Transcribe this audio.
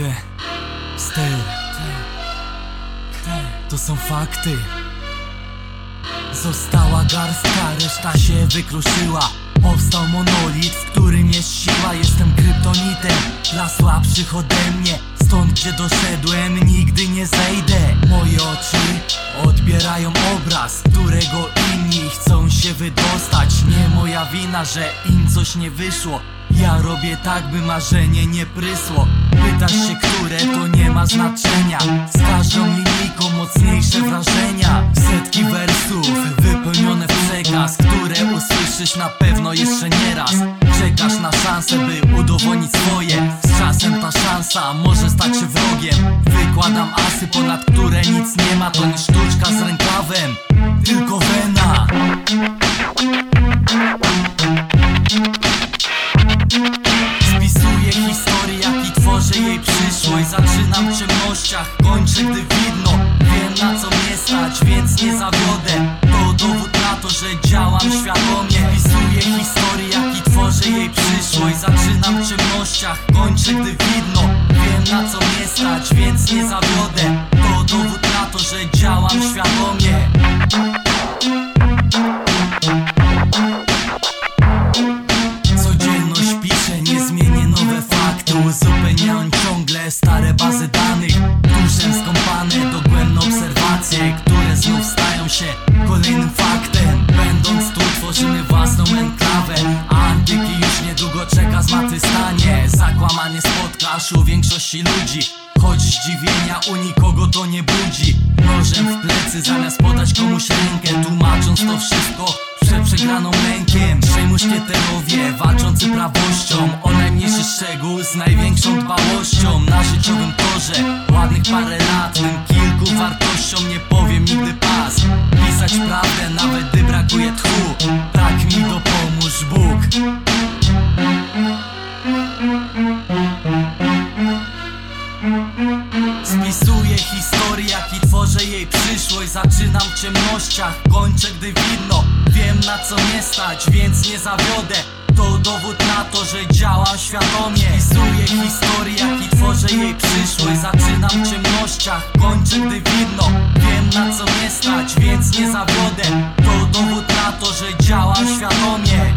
Te, ster, to są fakty. Została garstka, reszta się wykruszyła. Powstał monolit, w którym jest siła. Jestem kryptonitem dla słabszych ode mnie. Stąd gdzie doszedłem nigdy nie zejdę. Moje oczy odbierają obraz Którego inni chcą się wydostać. Nie moja wina, że im coś nie wyszło ja robię tak, by marzenie nie prysło. Pytasz się, które to nie ma znaczenia. Z każdą linijką mocniejsze wrażenia. Setki wersów wypełnione w przekaz Które usłyszysz na pewno jeszcze nie raz. Czekasz na szansę, by udowodnić swoje. Z czasem ta szansa może stać się wrogiem. Wykładam asy, ponad które nic nie ma. To nie sztuczka z rękawem, tylko wena przyszłość Zaczynam w ciemnościach, kończę gdy widno Wiem na co mnie stać, więc nie zawiodę. To dowód na to, że działam świadomie. Spisuję historię, jak i tworzę jej przyszłość. Zaczynam w ciemnościach, kończę gdy widno Wiem na co mnie stać, więc nie zawiodę. To dowód na to, że działam świadomie danych Duszem skąpane dogłębne obserwacje Które znów stają się kolejnym faktem. Będąc tu tworzymy własną enklawę. Antyki już niedługo czeka zmartwychwstanie. Zakłamanie spotkasz u większości ludzi. Choć zdziwienia u nikogo to nie budzi. Nożem w plecy zamiast podać komuś rękę Tłumacząc to wszystko przegraną lękiem Trzej muszkieterowie walczący prawością Szczegół z największą dbałością Na życiowym torze. Ładnych parę lat Tym kilku wartościom nie powiem nigdy pas. Pisać prawdę nawet gdy brakuje tchu. Tak mi dopomóż Bóg. Spisuję historię, jak i tworzę jej przyszłość. Zaczynam w ciemnościach, kończę gdy widno Wiem na co nie stać, więc nie zawiodę To dowód na to, że działam świadomie. Spisuję historię, jak i tworzę jej przyszłość. Zaczynam w ciemnościach, kończę gdy widno Wiem na co nie stać, więc nie zawiodę. To dowód na to, że działam świadomie